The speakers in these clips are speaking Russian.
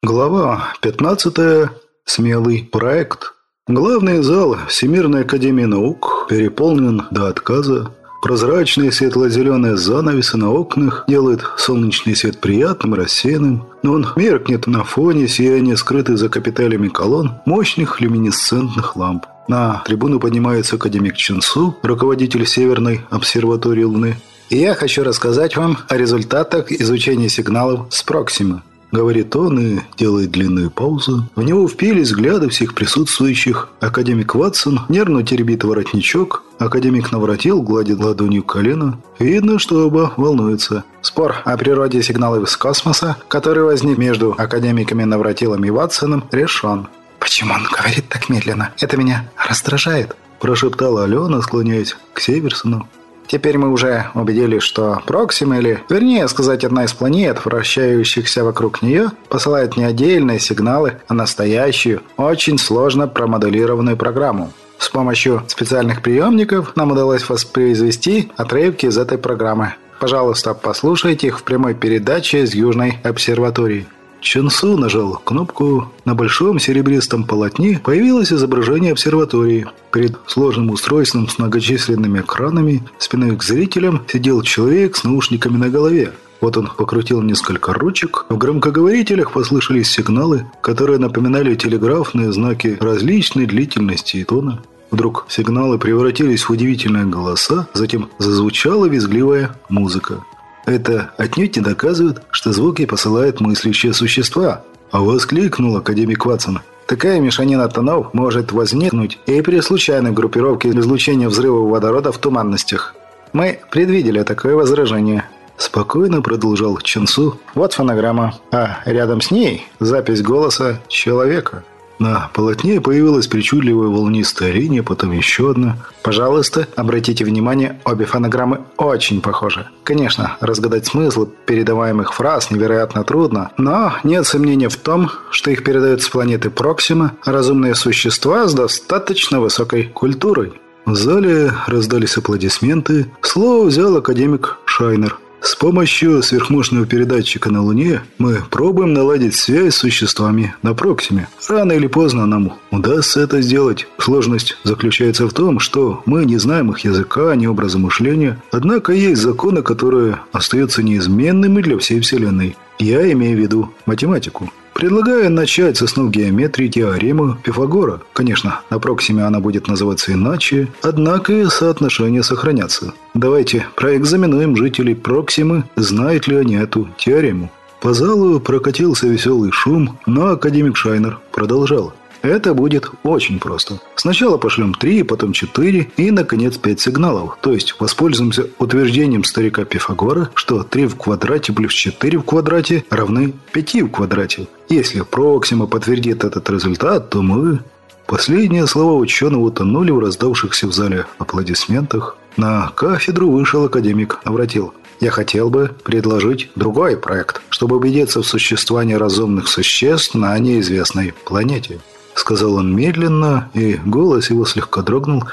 Глава 15. Смелый проект. Главный зал Всемирной Академии Наук переполнен до отказа. Прозрачные светло-зеленые занавесы на окнах делают солнечный свет приятным рассеянным, но он меркнет на фоне сияния скрытых за капителями колонн мощных люминесцентных ламп. На трибуну поднимается академик Чунсу, руководитель Северной обсерватории Луны. И я хочу рассказать вам о результатах изучения сигналов с Проксимы. Говорит он и делает длинную паузу. В него впились взгляды всех присутствующих. Академик Ватсон нервно теребит воротничок. Академик Навратил гладит ладонью колено. Видно, что оба волнуются. Спор о природе сигналов из космоса, который возник между академиками Навратилом и Ватсоном, решен. «Почему он говорит так медленно? Это меня раздражает», прошептала Алена, склоняясь к Северсону. Теперь мы уже убедились, что Проксима, или, вернее сказать, одна из планет, вращающихся вокруг нее, посылает не отдельные сигналы, а настоящую, очень сложно промоделированную программу. С помощью специальных приемников нам удалось воспроизвести отрывки из этой программы. Пожалуйста, послушайте их в прямой передаче из Южной обсерватории. Чунсу нажал кнопку. На большом серебристом полотне появилось изображение обсерватории. Перед сложным устройством с многочисленными экранами спиной к зрителям сидел человек с наушниками на голове. Вот он покрутил несколько ручек. В громкоговорителях послышались сигналы, которые напоминали телеграфные знаки различной длительности и тона. Вдруг сигналы превратились в удивительные голоса, затем зазвучала визгливая музыка. Это отнюдь не доказывает, что звуки посылают мыслящие существа. А воскликнул академик Ватсон. Такая мешанина тонов может возникнуть и при случайной группировке излучения взрыва водорода в туманностях. Мы предвидели такое возражение. Спокойно продолжал Чунсу. Вот фонограмма. А рядом с ней запись голоса человека. На полотне появилась причудливая волнистая линия, потом еще одна. Пожалуйста, обратите внимание, обе фонограммы очень похожи. Конечно, разгадать смысл передаваемых фраз невероятно трудно, но нет сомнения в том, что их передают с планеты Проксима разумные существа с достаточно высокой культурой. В зале раздались аплодисменты. Слово взял академик Шайнер – с помощью сверхмощного передатчика на Луне мы пробуем наладить связь с существами на Проксиме. Рано или поздно нам удастся это сделать. Сложность заключается в том, что мы не знаем их языка, ни образа мышления. Однако есть законы, которые остаются неизменными для всей Вселенной. Я имею в виду математику. Предлагаю начать с основ геометрии теоремы Пифагора. Конечно, на Проксиме она будет называться иначе, однако и соотношения сохранятся. Давайте проэкзаменуем жителей Проксимы, знают ли они эту теорему. По залу прокатился веселый шум, но академик Шайнер продолжал. Это будет очень просто. Сначала пошлем три, потом четыре и, наконец, пять сигналов. То есть воспользуемся утверждением старика Пифагора, что 3 в квадрате плюс 4 в квадрате равны 5 в квадрате. Если Проксима подтвердит этот результат, то мы... Последние слова ученого утонули в раздавшихся в зале аплодисментах. На кафедру вышел академик, обратил. Я хотел бы предложить другой проект, чтобы убедиться в существовании разумных существ на неизвестной планете сказал он медленно, и голос его слегка дрогнул.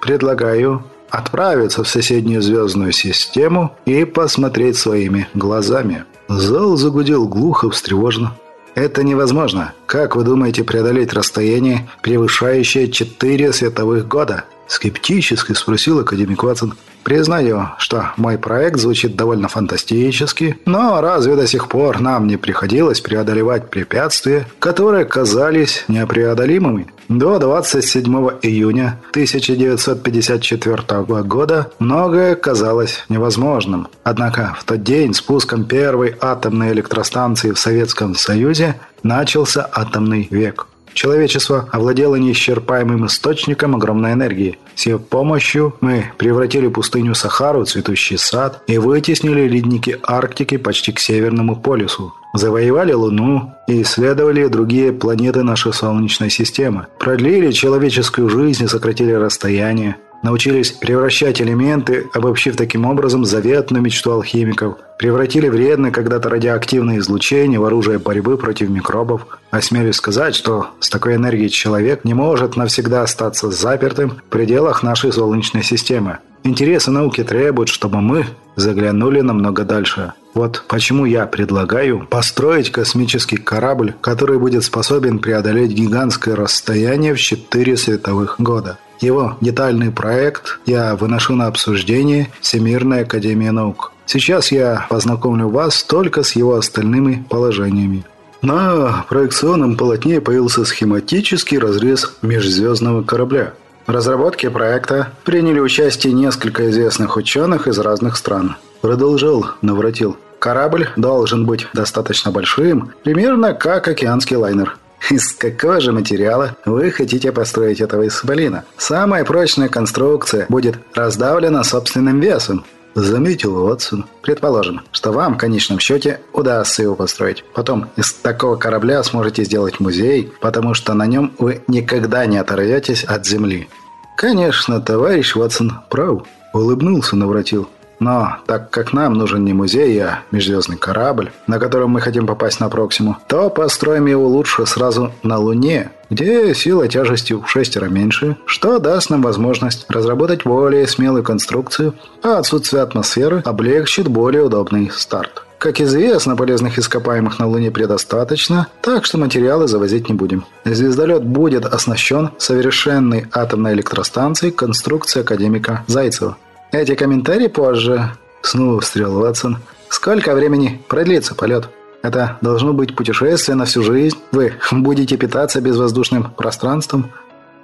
«Предлагаю отправиться в соседнюю звездную систему и посмотреть своими глазами». Зал загудел глухо, встревоженно. «Это невозможно. Как вы думаете преодолеть расстояние, превышающее четыре световых года?» Скептически спросил академик Ватсон. Признаю, что мой проект звучит довольно фантастически, но разве до сих пор нам не приходилось преодолевать препятствия, которые казались непреодолимыми? До 27 июня 1954 года многое казалось невозможным. Однако в тот день спуском первой атомной электростанции в Советском Союзе начался атомный век. Человечество овладело неисчерпаемым источником огромной энергии. С ее помощью мы превратили пустыню Сахару в цветущий сад и вытеснили ледники Арктики почти к Северному полюсу. Завоевали Луну и исследовали другие планеты нашей Солнечной системы. Продлили человеческую жизнь и сократили расстояние научились превращать элементы, обобщив таким образом заветную мечту алхимиков, превратили вредное когда-то радиоактивное излучение в оружие борьбы против микробов. Осмелюсь сказать, что с такой энергией человек не может навсегда остаться запертым в пределах нашей Солнечной системы. Интересы науки требуют, чтобы мы заглянули намного дальше. Вот почему я предлагаю построить космический корабль, который будет способен преодолеть гигантское расстояние в 4 световых года. Его детальный проект я выношу на обсуждение Всемирной Академии Наук. Сейчас я познакомлю вас только с его остальными положениями. На проекционном полотне появился схематический разрез межзвездного корабля. В разработке проекта приняли участие несколько известных ученых из разных стран. Продолжал Навратил. Корабль должен быть достаточно большим, примерно как океанский лайнер. Из какого же материала вы хотите построить этого исполина? Самая прочная конструкция будет раздавлена собственным весом. Заметил Уотсон. Предположим, что вам в конечном счете удастся его построить. Потом из такого корабля сможете сделать музей, потому что на нем вы никогда не оторветесь от земли. Конечно, товарищ Уотсон прав. Улыбнулся Навратил. Но так как нам нужен не музей, а межзвездный корабль, на котором мы хотим попасть на Проксиму, то построим его лучше сразу на Луне, где сила тяжести в шестеро меньше, что даст нам возможность разработать более смелую конструкцию, а отсутствие атмосферы облегчит более удобный старт. Как известно, полезных ископаемых на Луне предостаточно, так что материалы завозить не будем. Звездолет будет оснащен совершенной атомной электростанцией конструкции академика Зайцева. Эти комментарии позже. Снова встрял Ватсон. Сколько времени продлится полет? Это должно быть путешествие на всю жизнь. Вы будете питаться безвоздушным пространством.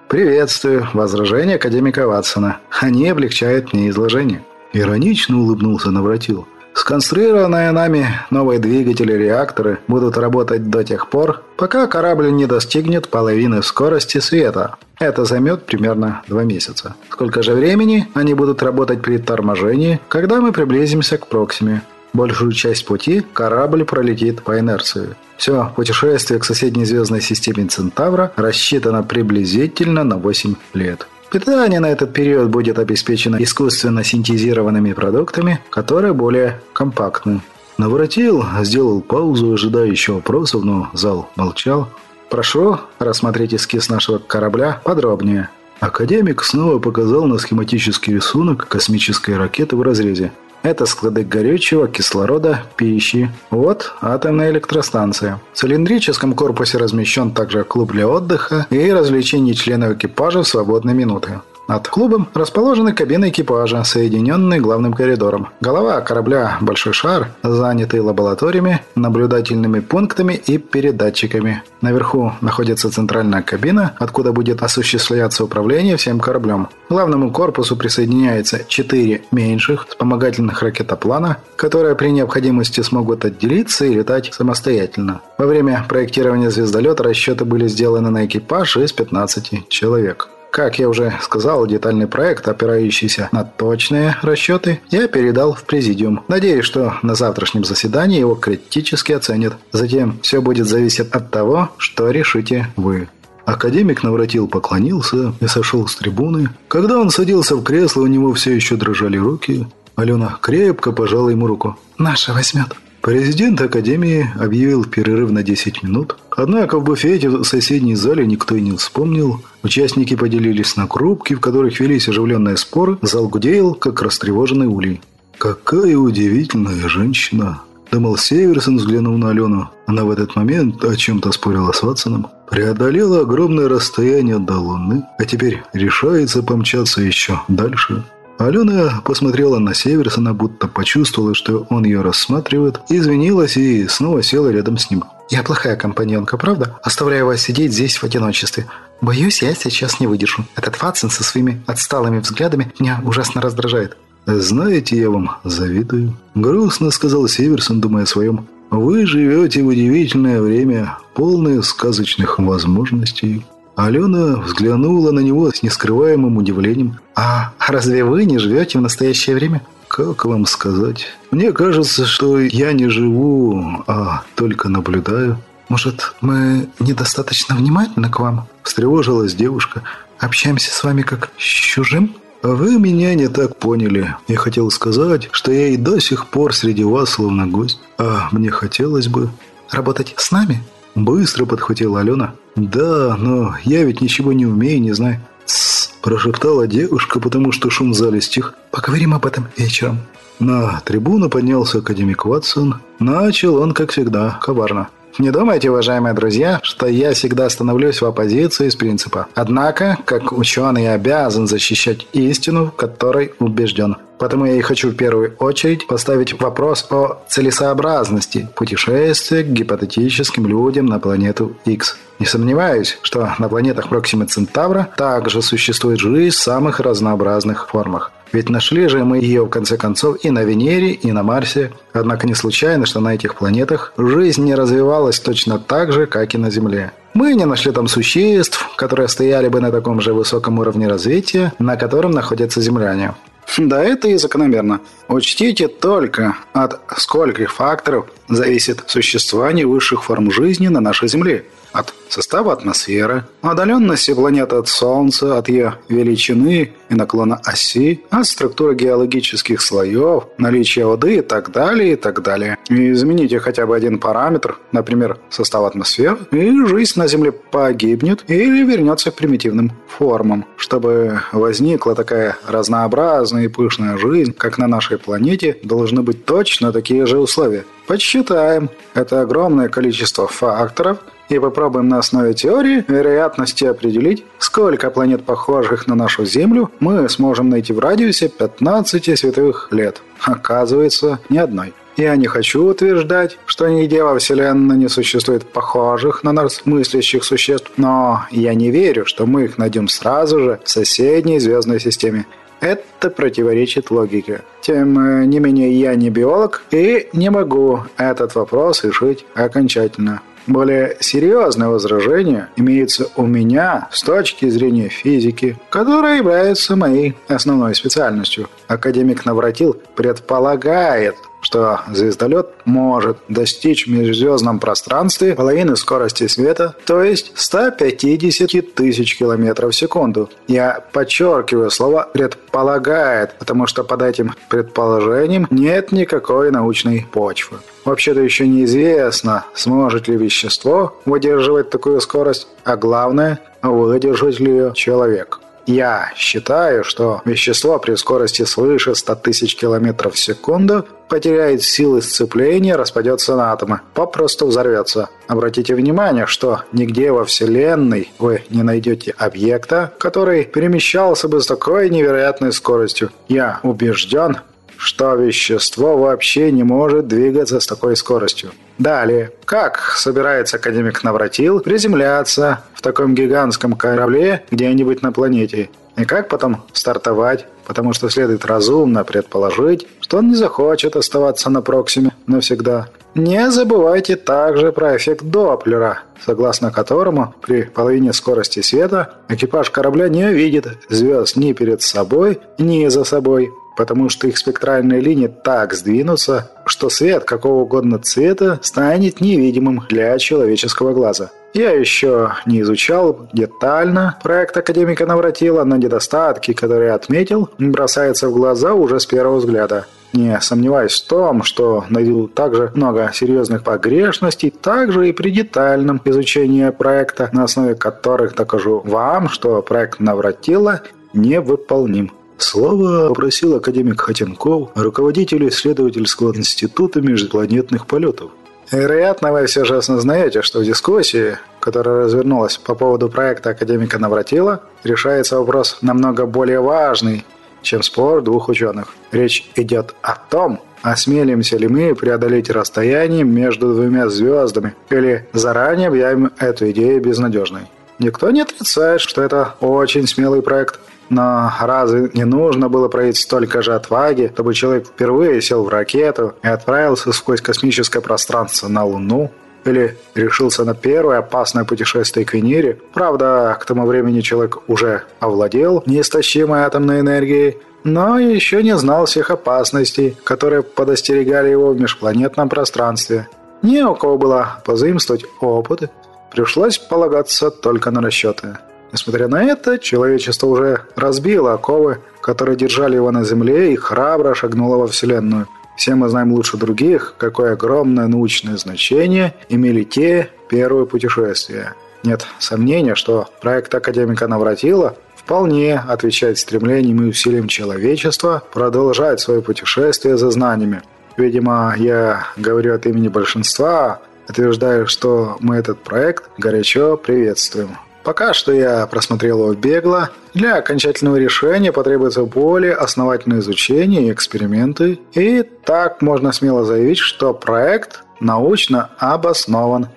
Приветствую. Возражение академика Ватсона. Они облегчают мне изложение. Иронично улыбнулся Навратил. Сконструированные нами новые двигатели-реакторы будут работать до тех пор, пока корабль не достигнет половины скорости света. Это займет примерно два месяца. Сколько же времени они будут работать при торможении, когда мы приблизимся к Проксиме? Большую часть пути корабль пролетит по инерции. Все, путешествие к соседней звездной системе Центавра рассчитано приблизительно на 8 лет. Питание на этот период будет обеспечено искусственно синтезированными продуктами, которые более компактны. Наворотил, сделал паузу, ожидая еще вопросов, но зал молчал. «Прошу рассмотреть эскиз нашего корабля подробнее». Академик снова показал на схематический рисунок космической ракеты в разрезе. Это склады горючего, кислорода, пищи. Вот атомная электростанция. В цилиндрическом корпусе размещен также клуб для отдыха и развлечений членов экипажа в свободные минуты. Над клубом расположены кабины экипажа, соединенные главным коридором. Голова корабля – большой шар, занятый лабораториями, наблюдательными пунктами и передатчиками. Наверху находится центральная кабина, откуда будет осуществляться управление всем кораблем. К главному корпусу присоединяется четыре меньших вспомогательных ракетоплана, которые при необходимости смогут отделиться и летать самостоятельно. Во время проектирования звездолета расчеты были сделаны на экипаж из 15 человек. Как я уже сказал, детальный проект, опирающийся на точные расчеты, я передал в президиум. Надеюсь, что на завтрашнем заседании его критически оценят. Затем все будет зависеть от того, что решите вы. Академик Навратил поклонился и сошел с трибуны. Когда он садился в кресло, у него все еще дрожали руки. Алена крепко пожала ему руку. «Наша возьмет». Президент Академии объявил перерыв на 10 минут. Однако в буфете в соседней зале никто и не вспомнил. Участники поделились на группки, в которых велись оживленные споры. Зал гудел, как растревоженный улей. «Какая удивительная женщина!» Думал Северсон, взглянув на Алену. Она в этот момент о чем-то спорила с Ватсоном. Преодолела огромное расстояние до Луны, а теперь решается помчаться еще дальше. Алена посмотрела на Северсона, будто почувствовала, что он ее рассматривает, извинилась и снова села рядом с ним. «Я плохая компаньонка, правда? Оставляю вас сидеть здесь в одиночестве. Боюсь, я сейчас не выдержу. Этот Ватсон со своими отсталыми взглядами меня ужасно раздражает». «Знаете, я вам завидую», — грустно сказал Северсон, думая о своем. «Вы живете в удивительное время, полное сказочных возможностей». Алена взглянула на него с нескрываемым удивлением. «А разве вы не живете в настоящее время?» «Как вам сказать? Мне кажется, что я не живу, а только наблюдаю». «Может, мы недостаточно внимательны к вам?» Встревожилась девушка. «Общаемся с вами как с чужим?» «Вы меня не так поняли. Я хотел сказать, что я и до сих пор среди вас словно гость. А мне хотелось бы...» «Работать с нами?» Быстро подхватила Алена. «Да, но я ведь ничего не умею, не знаю». «Тссс, прошептала девушка, потому что шум в зале стих. «Поговорим об этом вечером». На трибуну поднялся академик Ватсон. Начал он, как всегда, коварно. Не думайте, уважаемые друзья, что я всегда становлюсь в оппозиции из принципа. Однако, как ученый, я обязан защищать истину, в которой убежден. Потому я и хочу в первую очередь поставить вопрос о целесообразности путешествия к гипотетическим людям на планету X. Не сомневаюсь, что на планетах Проксима Центавра также существует жизнь в самых разнообразных формах. Ведь нашли же мы ее, в конце концов, и на Венере, и на Марсе. Однако не случайно, что на этих планетах жизнь не развивалась точно так же, как и на Земле. Мы не нашли там существ, которые стояли бы на таком же высоком уровне развития, на котором находятся земляне. Да, это и закономерно. Учтите только, от скольких факторов зависит существование высших форм жизни на нашей Земле – от состава атмосферы, удаленности планеты от Солнца, от ее величины и наклона оси, от структуры геологических слоев, наличия воды и так далее, и так далее. И измените хотя бы один параметр, например, состав атмосферы, и жизнь на Земле погибнет или вернется к примитивным формам, чтобы возникла такая разнообразная и пышная жизнь, как на нашей планете, должны быть точно такие же условия. Подсчитаем. Это огромное количество факторов – и попробуем на основе теории вероятности определить, сколько планет, похожих на нашу Землю, мы сможем найти в радиусе 15 световых лет. Оказывается, ни одной. Я не хочу утверждать, что нигде во Вселенной не существует похожих на нас мыслящих существ, но я не верю, что мы их найдем сразу же в соседней звездной системе. Это противоречит логике. Тем э, не менее, я не биолог и не могу этот вопрос решить окончательно. Более серьезное возражение имеется у меня с точки зрения физики, которая является моей основной специальностью. Академик Навратил предполагает, что звездолет может достичь в межзвездном пространстве половины скорости света, то есть 150 тысяч километров в секунду. Я подчеркиваю слово «предполагает», потому что под этим предположением нет никакой научной почвы. Вообще-то еще неизвестно, сможет ли вещество выдерживать такую скорость, а главное, выдержать ли ее человек. Я считаю, что вещество при скорости свыше 100 тысяч километров в секунду потеряет силы сцепления, распадется на атомы, попросту взорвется. Обратите внимание, что нигде во Вселенной вы не найдете объекта, который перемещался бы с такой невероятной скоростью. Я убежден, что вещество вообще не может двигаться с такой скоростью. Далее, как собирается академик Навратил приземляться в таком гигантском корабле где-нибудь на планете? И как потом стартовать? Потому что следует разумно предположить, что он не захочет оставаться на Проксиме навсегда. Не забывайте также про эффект Доплера, согласно которому при половине скорости света экипаж корабля не увидит звезд ни перед собой, ни за собой потому что их спектральные линии так сдвинутся, что свет какого угодно цвета станет невидимым для человеческого глаза. Я еще не изучал детально проект академика Навратила, но недостатки, которые отметил, бросаются в глаза уже с первого взгляда. Не сомневаюсь в том, что найду также много серьезных погрешностей, также и при детальном изучении проекта, на основе которых докажу вам, что проект Навратила невыполним. Слово попросил академик Хотенков, руководитель исследовательского института межпланетных полетов. Вероятно, вы все же осознаете, что в дискуссии, которая развернулась по поводу проекта академика Навратила, решается вопрос намного более важный, чем спор двух ученых. Речь идет о том, осмелимся ли мы преодолеть расстояние между двумя звездами, или заранее объявим эту идею безнадежной. Никто не отрицает, что это очень смелый проект, но разве не нужно было проявить столько же отваги, чтобы человек впервые сел в ракету и отправился сквозь космическое пространство на Луну? Или решился на первое опасное путешествие к Венере? Правда, к тому времени человек уже овладел неистощимой атомной энергией, но еще не знал всех опасностей, которые подостерегали его в межпланетном пространстве. Не у кого было позаимствовать опыт, пришлось полагаться только на расчеты. Несмотря на это, человечество уже разбило оковы, которые держали его на Земле и храбро шагнуло во Вселенную. Все мы знаем лучше других, какое огромное научное значение имели те первые путешествия. Нет сомнения, что проект академика Навратила вполне отвечает стремлениям и усилиям человечества продолжать свое путешествие за знаниями. Видимо, я говорю от имени большинства, утверждаю, что мы этот проект горячо приветствуем. Пока что я просмотрел его бегло. Для окончательного решения потребуется более основательное изучение и эксперименты. И так можно смело заявить, что проект научно обоснован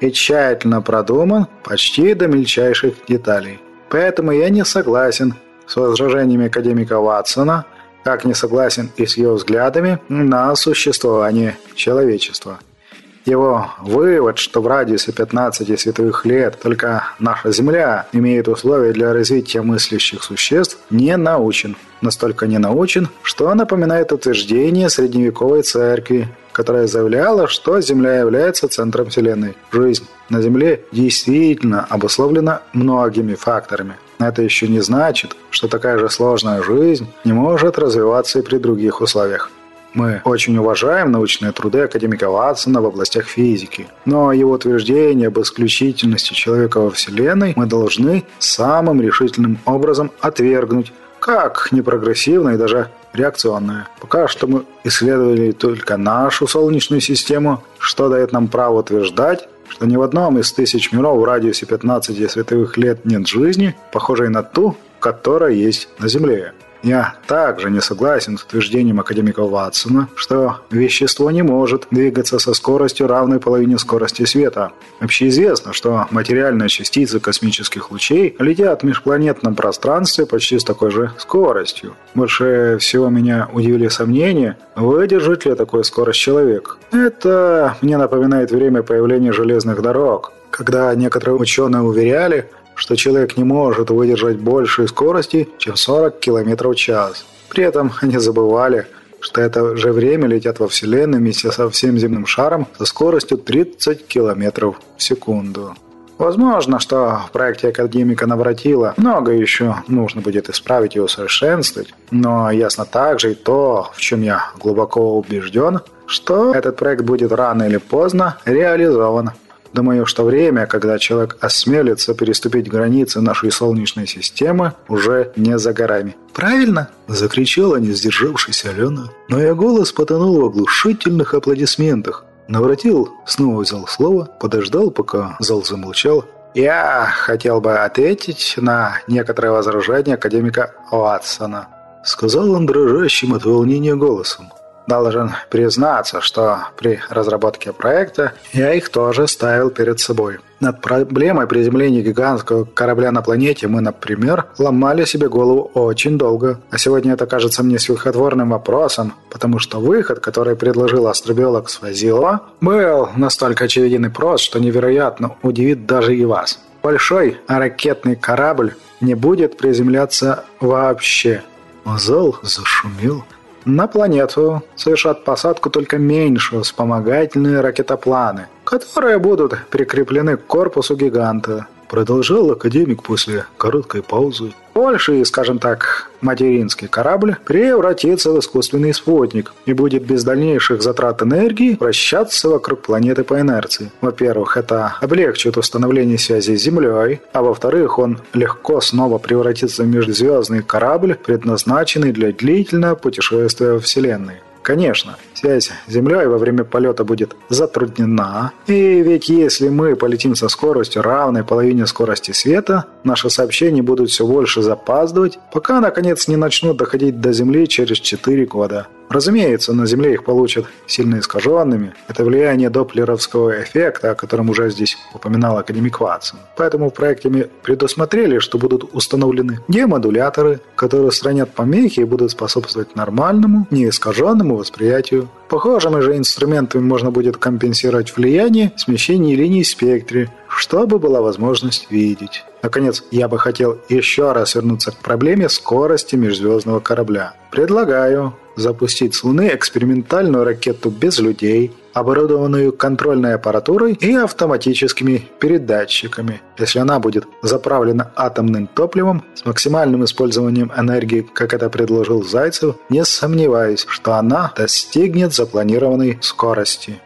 и тщательно продуман почти до мельчайших деталей. Поэтому я не согласен с возражениями академика Ватсона, как не согласен и с его взглядами на существование человечества. Его вывод, что в радиусе 15 световых лет только наша Земля имеет условия для развития мыслящих существ, не научен. Настолько не научен, что напоминает утверждение средневековой церкви, которая заявляла, что Земля является центром Вселенной. Жизнь на Земле действительно обусловлена многими факторами. Это еще не значит, что такая же сложная жизнь не может развиваться и при других условиях. Мы очень уважаем научные труды академика Ватсона в областях физики, но его утверждение об исключительности человека во Вселенной мы должны самым решительным образом отвергнуть, как непрогрессивное и даже реакционное. Пока что мы исследовали только нашу Солнечную систему, что дает нам право утверждать, что ни в одном из тысяч миров в радиусе 15 световых лет нет жизни, похожей на ту, которая есть на Земле. Я также не согласен с утверждением академика Ватсона, что вещество не может двигаться со скоростью, равной половине скорости света. Общеизвестно, что материальные частицы космических лучей летят в межпланетном пространстве почти с такой же скоростью. Больше всего меня удивили сомнения, выдержит ли такую скорость человек. Это мне напоминает время появления железных дорог, когда некоторые ученые уверяли, что человек не может выдержать большей скорости, чем 40 км в час. При этом они забывали, что это же время летят во Вселенной вместе со всем земным шаром со скоростью 30 км в секунду. Возможно, что в проекте академика Навратила много еще нужно будет исправить и усовершенствовать, но ясно также и то, в чем я глубоко убежден, что этот проект будет рано или поздно реализован. Думаю, что время, когда человек осмелится переступить границы нашей Солнечной системы, уже не за горами. «Правильно!» – закричала не сдержавшаяся Алена. Но ее голос потонул в оглушительных аплодисментах. Навратил, снова взял слово, подождал, пока зал замолчал. «Я хотел бы ответить на некоторые возражения академика Ватсона», – сказал он дрожащим от волнения голосом. Должен признаться, что при разработке проекта я их тоже ставил перед собой. Над проблемой приземления гигантского корабля на планете мы, например, ломали себе голову очень долго. А сегодня это кажется мне смехотворным вопросом, потому что выход, который предложил астробиолог Свазилова, был настолько очевиден и прост, что невероятно удивит даже и вас. Большой ракетный корабль не будет приземляться вообще. Зал зашумел. На планету совершат посадку только меньшие вспомогательные ракетопланы, которые будут прикреплены к корпусу гиганта. Продолжал академик после короткой паузы. Больший, скажем так, материнский корабль превратится в искусственный спутник и будет без дальнейших затрат энергии вращаться вокруг планеты по инерции. Во-первых, это облегчит установление связи с Землей, а во-вторых, он легко снова превратится в межзвездный корабль, предназначенный для длительного путешествия во Вселенной. Конечно, связь с Землей во время полета будет затруднена. И ведь если мы полетим со скоростью равной половине скорости света, наши сообщения будут все больше запаздывать, пока наконец не начнут доходить до Земли через 4 года. Разумеется, на Земле их получат сильно искаженными. Это влияние доплеровского эффекта, о котором уже здесь упоминал академик Ватсон. Поэтому в проекте мы предусмотрели, что будут установлены демодуляторы, которые устранят помехи и будут способствовать нормальному, неискаженному восприятию. Похожими же инструментами можно будет компенсировать влияние смещения линий спектре, чтобы была возможность видеть. Наконец, я бы хотел еще раз вернуться к проблеме скорости межзвездного корабля. Предлагаю запустить с Луны экспериментальную ракету без людей, оборудованную контрольной аппаратурой и автоматическими передатчиками. Если она будет заправлена атомным топливом с максимальным использованием энергии, как это предложил Зайцев, не сомневаюсь, что она достигнет запланированной скорости.